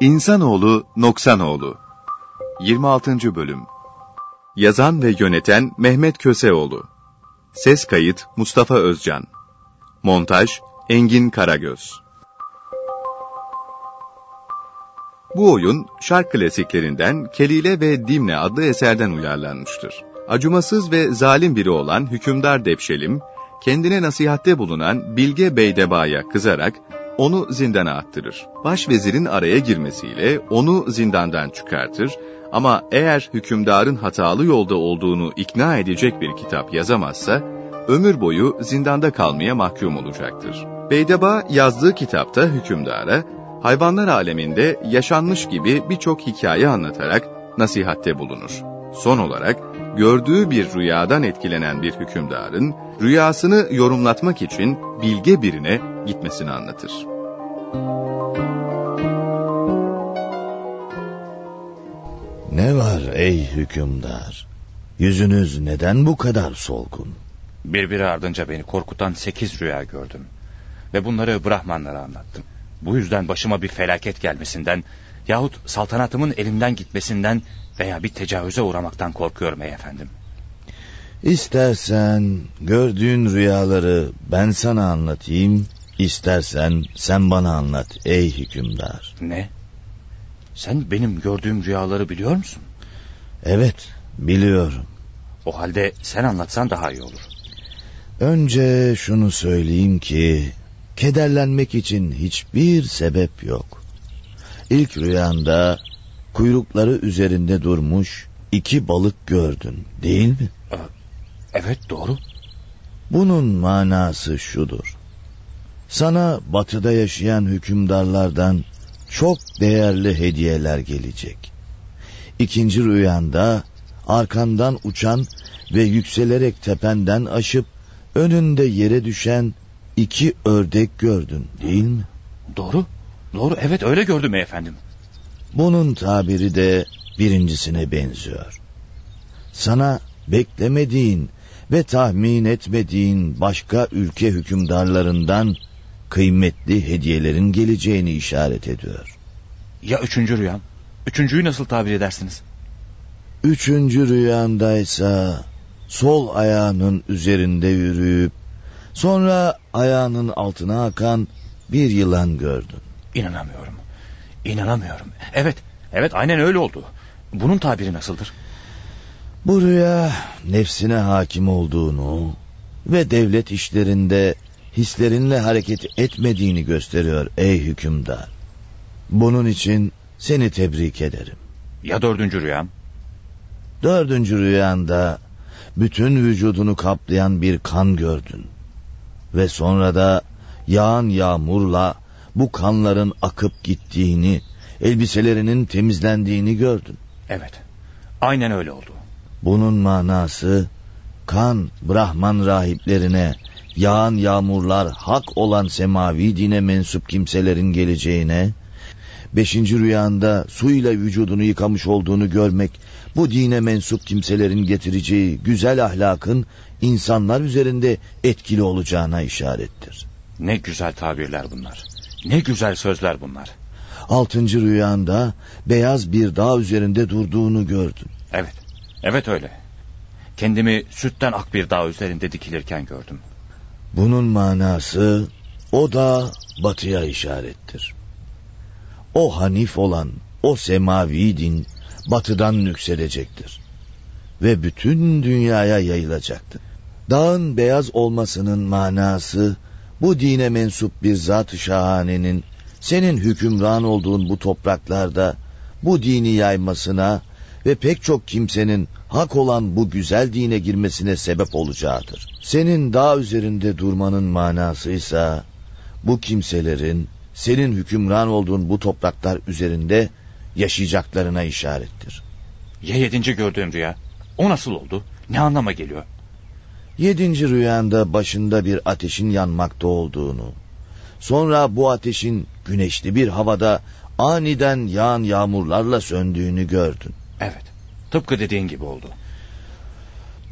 İnsanoğlu Noksanoğlu 26. Bölüm Yazan ve yöneten Mehmet Köseoğlu Ses kayıt Mustafa Özcan Montaj Engin Karagöz Bu oyun şark klasiklerinden Kelile ve Dimne adlı eserden uyarlanmıştır. Acımasız ve zalim biri olan hükümdar Depşelim, kendine nasihatte bulunan Bilge Beydeba'ya kızarak onu zindana attırır. Başvezirin araya girmesiyle onu zindandan çıkartır ama eğer hükümdarın hatalı yolda olduğunu ikna edecek bir kitap yazamazsa, ömür boyu zindanda kalmaya mahkum olacaktır. Beydeba yazdığı kitapta hükümdara, hayvanlar aleminde yaşanmış gibi birçok hikaye anlatarak nasihatte bulunur. Son olarak, gördüğü bir rüyadan etkilenen bir hükümdarın, rüyasını yorumlatmak için bilge birine gitmesini anlatır. Ne var ey hükümdar? Yüzünüz neden bu kadar solgun? Birbiri ardınca beni korkutan sekiz rüya gördüm. Ve bunları Brahmanlara anlattım. Bu yüzden başıma bir felaket gelmesinden yahut saltanatımın elimden gitmesinden veya bir tecavüze uğramaktan korkuyorum efendim. İstersen gördüğün rüyaları ben sana anlatayım, istersen sen bana anlat ey hükümdar. Ne? Sen benim gördüğüm rüyaları biliyor musun? Evet, biliyorum. O halde sen anlatsan daha iyi olur. Önce şunu söyleyeyim ki kederlenmek için hiçbir sebep yok. İlk rüyanda kuyrukları üzerinde durmuş iki balık gördün, değil mi? Evet, doğru. Bunun manası şudur. Sana batıda yaşayan hükümdarlardan çok değerli hediyeler gelecek. İkinci rüyanda arkandan uçan ve yükselerek tependen aşıp önünde yere düşen iki ördek gördün değil mi? Doğru. Doğru evet öyle gördüm efendim. Bunun tabiri de birincisine benziyor. Sana beklemediğin ve tahmin etmediğin başka ülke hükümdarlarından kıymetli hediyelerin geleceğini işaret ediyor. Ya üçüncü rüyam? Üçüncüyü nasıl tabir edersiniz? Üçüncü rüyandaysa sol ayağının üzerinde yürüyüp sonra ayağının altına akan bir yılan gördün. İnanamıyorum. İnanamıyorum. Evet, evet aynen öyle oldu. Bunun tabiri nasıldır? Bu rüya nefsine hakim olduğunu ve devlet işlerinde hislerinle hareket etmediğini gösteriyor ey hükümdar. Bunun için seni tebrik ederim. Ya dördüncü rüyam? Dördüncü rüyanda bütün vücudunu kaplayan bir kan gördün. Ve sonra da yağan yağmurla bu kanların akıp gittiğini, elbiselerinin temizlendiğini gördün. Evet, aynen öyle oldu. Bunun manası kan Brahman rahiplerine yağan yağmurlar hak olan semavi dine mensup kimselerin geleceğine, beşinci rüyanda suyla vücudunu yıkamış olduğunu görmek, bu dine mensup kimselerin getireceği güzel ahlakın insanlar üzerinde etkili olacağına işarettir. Ne güzel tabirler bunlar. Ne güzel sözler bunlar. Altıncı rüyanda beyaz bir dağ üzerinde durduğunu gördün. Evet, evet öyle. Kendimi sütten ak bir dağ üzerinde dikilirken gördüm. Bunun manası o da batıya işarettir. O hanif olan o semavi din batıdan yükselecektir. Ve bütün dünyaya yayılacaktır. Dağın beyaz olmasının manası bu dine mensup bir zat-ı şahanenin senin hükümran olduğun bu topraklarda bu dini yaymasına ve pek çok kimsenin hak olan bu güzel dine girmesine sebep olacağıdır. Senin dağ üzerinde durmanın manası ise bu kimselerin senin hükümran olduğun bu topraklar üzerinde yaşayacaklarına işarettir. Ya yedinci gördüğüm rüya? O nasıl oldu? Ne anlama geliyor? Yedinci rüyanda başında bir ateşin yanmakta olduğunu, sonra bu ateşin güneşli bir havada aniden yağan yağmurlarla söndüğünü gördün. Evet, tıpkı dediğin gibi oldu.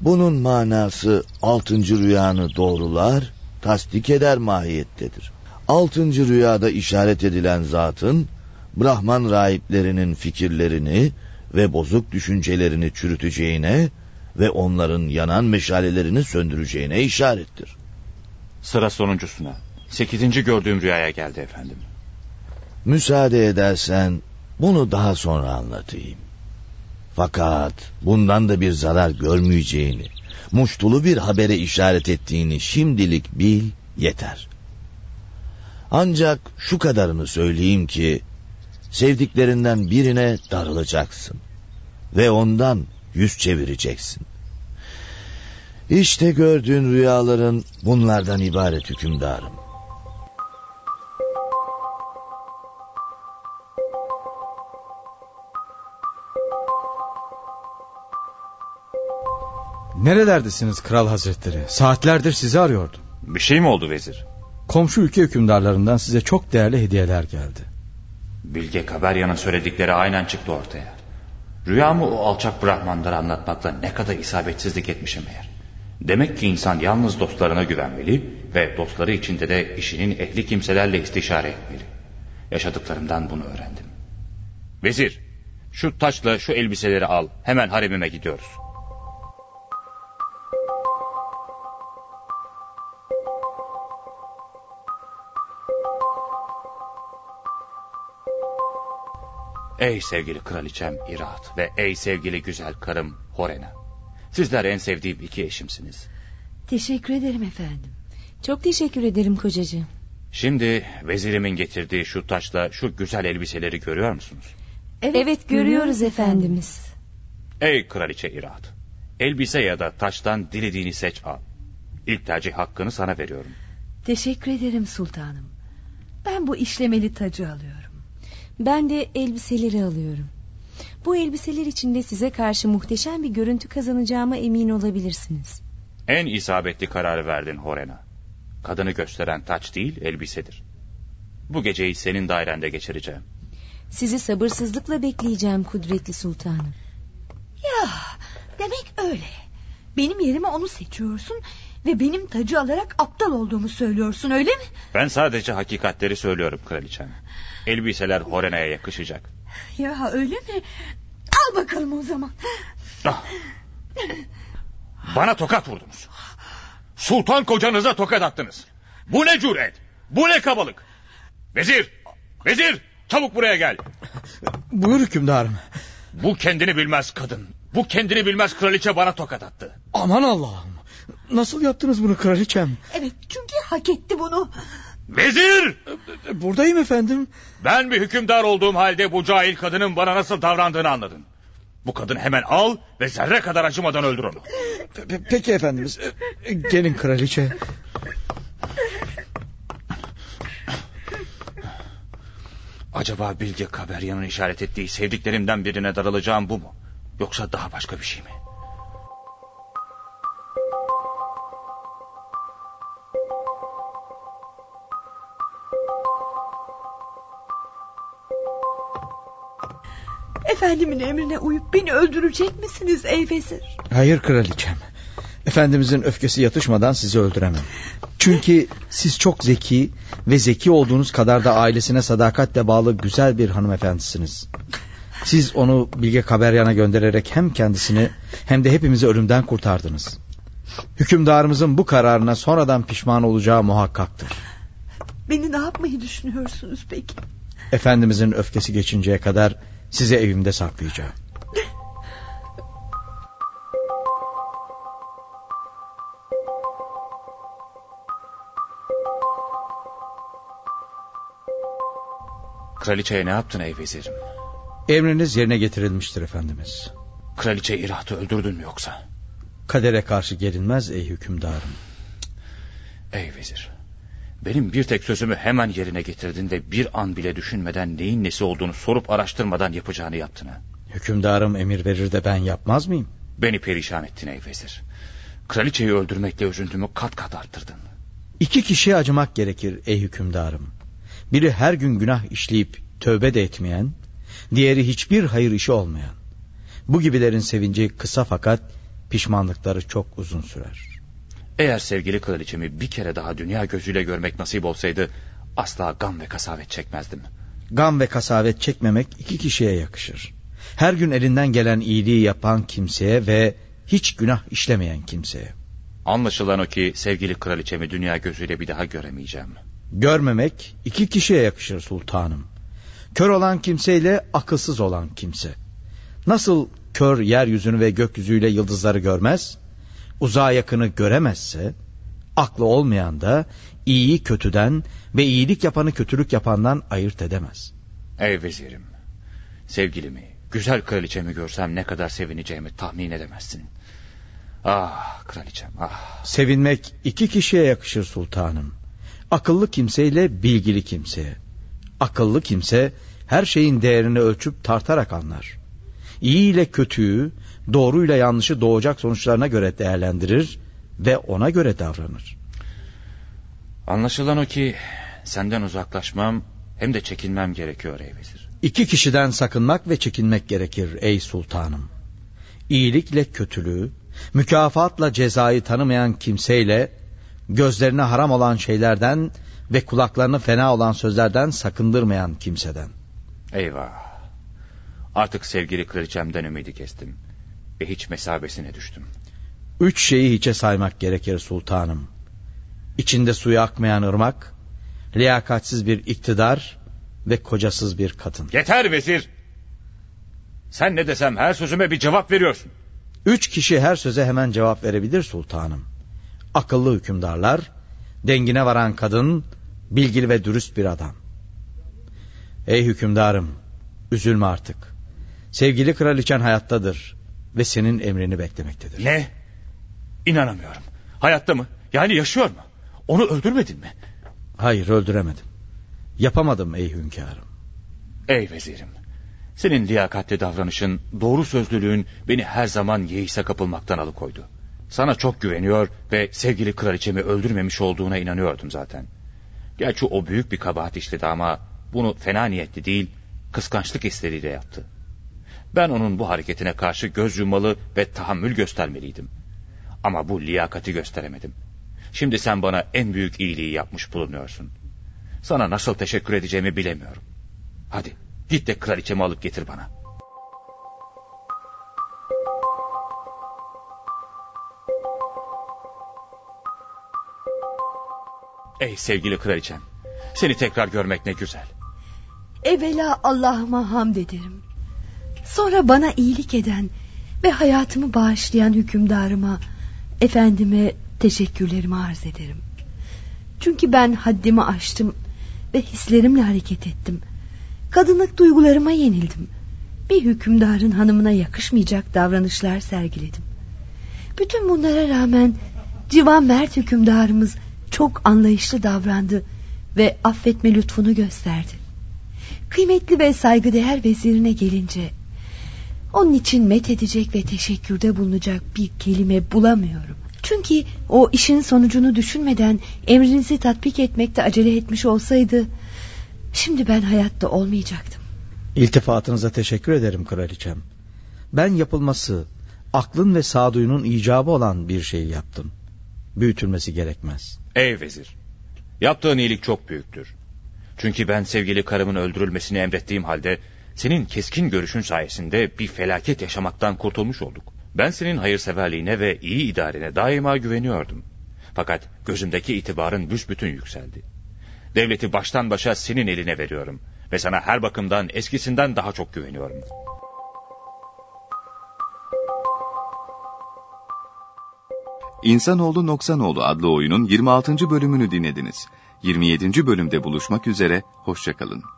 Bunun manası altıncı rüyanı doğrular, tasdik eder mahiyettedir. Altıncı rüyada işaret edilen zatın Brahman rahiplerinin fikirlerini ve bozuk düşüncelerini çürüteceğine ve onların yanan meşalelerini söndüreceğine işarettir. Sıra sonuncusuna. Sekizinci gördüğüm rüyaya geldi efendim. Müsaade edersen bunu daha sonra anlatayım. Fakat bundan da bir zarar görmeyeceğini, muştulu bir habere işaret ettiğini şimdilik bil yeter. Ancak şu kadarını söyleyeyim ki, sevdiklerinden birine darılacaksın ve ondan yüz çevireceksin. İşte gördüğün rüyaların bunlardan ibaret hükümdarım. Nerelerdesiniz kral hazretleri? Saatlerdir sizi arıyordum. Bir şey mi oldu vezir? Komşu ülke hükümdarlarından size çok değerli hediyeler geldi. Bilge Kaberya'nın söyledikleri aynen çıktı ortaya. Rüyamı o alçak Brahmanlara anlatmakla ne kadar isabetsizlik etmişim eğer. Demek ki insan yalnız dostlarına güvenmeli ve dostları içinde de işinin ehli kimselerle istişare etmeli. Yaşadıklarımdan bunu öğrendim. Vezir, şu taçla şu elbiseleri al. Hemen haremime gidiyoruz. Ey sevgili kraliçem İrat ve ey sevgili güzel karım Horena. Sizler en sevdiğim iki eşimsiniz. Teşekkür ederim efendim. Çok teşekkür ederim kocacığım. Şimdi vezirimin getirdiği şu taşla şu güzel elbiseleri görüyor musunuz? Evet, evet görüyoruz efendimiz. Ey kraliçe İrat. Elbise ya da taştan dilediğini seç al. İlk tercih hakkını sana veriyorum. Teşekkür ederim sultanım. Ben bu işlemeli tacı alıyorum. Ben de elbiseleri alıyorum. Bu elbiseler içinde size karşı muhteşem bir görüntü kazanacağıma emin olabilirsiniz. En isabetli kararı verdin Horena. Kadını gösteren taç değil elbisedir. Bu geceyi senin dairende geçireceğim. Sizi sabırsızlıkla bekleyeceğim kudretli sultanım. Ya demek öyle. Benim yerime onu seçiyorsun ve benim tacı alarak aptal olduğumu söylüyorsun öyle mi? Ben sadece hakikatleri söylüyorum kraliçem. Elbiseler Horena'ya yakışacak. Ya öyle mi? Al bakalım o zaman. Ah. Bana tokat vurdunuz. Sultan kocanıza tokat attınız. Bu ne cüret? Bu ne kabalık? Vezir! Vezir! Çabuk buraya gel. Buyur hükümdarım. Bu kendini bilmez kadın. Bu kendini bilmez kraliçe bana tokat attı. Aman Allah'ım. Nasıl yaptınız bunu kraliçem? Evet çünkü hak etti bunu. Vezir! Buradayım efendim. Ben bir hükümdar olduğum halde bu cahil kadının bana nasıl davrandığını anladın. Bu kadını hemen al ve zerre kadar acımadan öldür onu. Pe peki efendimiz. Gelin kraliçe. Acaba Bilge Kaberya'nın işaret ettiği sevdiklerimden birine darılacağım bu mu? Yoksa daha başka bir şey mi? Efendimin emrine uyup beni öldürecek misiniz ey vezir? Hayır kraliçem. Efendimizin öfkesi yatışmadan sizi öldüremem. Çünkü siz çok zeki ve zeki olduğunuz kadar da ailesine sadakatle bağlı güzel bir hanımefendisiniz. Siz onu Bilge Kaberyan'a göndererek hem kendisini hem de hepimizi ölümden kurtardınız. Hükümdarımızın bu kararına sonradan pişman olacağı muhakkaktır. Beni ne yapmayı düşünüyorsunuz peki? Efendimizin öfkesi geçinceye kadar sizi evimde saklayacağım. Kraliçeye ne yaptın ey vezirim? Emriniz yerine getirilmiştir efendimiz. Kraliçe İraht'ı öldürdün mü yoksa? Kadere karşı gelinmez ey hükümdarım. Ey vezir. Benim bir tek sözümü hemen yerine getirdin ve bir an bile düşünmeden neyin nesi olduğunu sorup araştırmadan yapacağını yaptın ha. Hükümdarım emir verir de ben yapmaz mıyım? Beni perişan ettin ey vezir. Kraliçeyi öldürmekle üzüntümü kat kat arttırdın. İki kişiye acımak gerekir ey hükümdarım. Biri her gün günah işleyip tövbe de etmeyen, diğeri hiçbir hayır işi olmayan. Bu gibilerin sevinci kısa fakat pişmanlıkları çok uzun sürer. Eğer sevgili kraliçemi bir kere daha dünya gözüyle görmek nasip olsaydı asla gam ve kasavet çekmezdim. Gam ve kasavet çekmemek iki kişiye yakışır. Her gün elinden gelen iyiliği yapan kimseye ve hiç günah işlemeyen kimseye. Anlaşılan o ki sevgili kraliçemi dünya gözüyle bir daha göremeyeceğim. Görmemek iki kişiye yakışır sultanım. Kör olan kimseyle akılsız olan kimse. Nasıl kör yeryüzünü ve gökyüzüyle yıldızları görmez, uzağa yakını göremezse, aklı olmayan da iyiyi kötüden ve iyilik yapanı kötülük yapandan ayırt edemez. Ey vezirim, sevgilimi, güzel kraliçemi görsem ne kadar sevineceğimi tahmin edemezsin. Ah kraliçem ah. Sevinmek iki kişiye yakışır sultanım. Akıllı kimseyle bilgili kimseye. Akıllı kimse her şeyin değerini ölçüp tartarak anlar. İyi ile kötüyü, doğruyla yanlışı doğacak sonuçlarına göre değerlendirir ve ona göre davranır. Anlaşılan o ki senden uzaklaşmam hem de çekinmem gerekiyor ey vezir. İki kişiden sakınmak ve çekinmek gerekir ey sultanım. İyilikle kötülüğü, mükafatla cezayı tanımayan kimseyle gözlerine haram olan şeylerden ve kulaklarını fena olan sözlerden sakındırmayan kimseden. Eyvah. Artık sevgili kraliçemden ümidi kestim. Ve hiç mesabesine düştüm. Üç şeyi hiçe saymak gerekir sultanım. İçinde suyu akmayan ırmak, liyakatsiz bir iktidar ve kocasız bir kadın. Yeter vezir. Sen ne desem her sözüme bir cevap veriyorsun. Üç kişi her söze hemen cevap verebilir sultanım. Akıllı hükümdarlar, dengine varan kadın, bilgili ve dürüst bir adam. Ey hükümdarım, üzülme artık. Sevgili kraliçen hayattadır ve senin emrini beklemektedir. Ne? İnanamıyorum. Hayatta mı? Yani yaşıyor mu? Onu öldürmedin mi? Hayır öldüremedim. Yapamadım ey hünkârım. Ey vezirim. Senin liyakatli davranışın, doğru sözlülüğün beni her zaman yeise kapılmaktan alıkoydu. Sana çok güveniyor ve sevgili kraliçemi öldürmemiş olduğuna inanıyordum zaten. Gerçi o büyük bir kabahat işledi ama bunu fena niyetli değil, kıskançlık hisleriyle yaptı. Ben onun bu hareketine karşı göz yummalı ve tahammül göstermeliydim. Ama bu liyakati gösteremedim. Şimdi sen bana en büyük iyiliği yapmış bulunuyorsun. Sana nasıl teşekkür edeceğimi bilemiyorum. Hadi git de kraliçemi alıp getir bana. Ey sevgili kraliçem. Seni tekrar görmek ne güzel. Evvela Allah'ıma hamd ederim. Sonra bana iyilik eden ve hayatımı bağışlayan hükümdarıma, efendime teşekkürlerimi arz ederim. Çünkü ben haddimi aştım ve hislerimle hareket ettim. Kadınlık duygularıma yenildim. Bir hükümdarın hanımına yakışmayacak davranışlar sergiledim. Bütün bunlara rağmen civan mert hükümdarımız çok anlayışlı davrandı ve affetme lütfunu gösterdi. Kıymetli ve saygıdeğer vezirine gelince onun için met edecek ve teşekkürde bulunacak bir kelime bulamıyorum. Çünkü o işin sonucunu düşünmeden emrinizi tatbik etmekte acele etmiş olsaydı şimdi ben hayatta olmayacaktım. İltifatınıza teşekkür ederim kraliçem. Ben yapılması, aklın ve sağduyunun icabı olan bir şey yaptım. Büyütülmesi gerekmez. Ey vezir, yaptığın iyilik çok büyüktür. Çünkü ben sevgili karımın öldürülmesini emrettiğim halde senin keskin görüşün sayesinde bir felaket yaşamaktan kurtulmuş olduk. Ben senin hayırseverliğine ve iyi idarene daima güveniyordum. Fakat gözümdeki itibarın büsbütün yükseldi. Devleti baştan başa senin eline veriyorum ve sana her bakımdan eskisinden daha çok güveniyorum. İnsanoğlu Noksanoğlu adlı oyunun 26. bölümünü dinlediniz. 27. bölümde buluşmak üzere, hoşçakalın.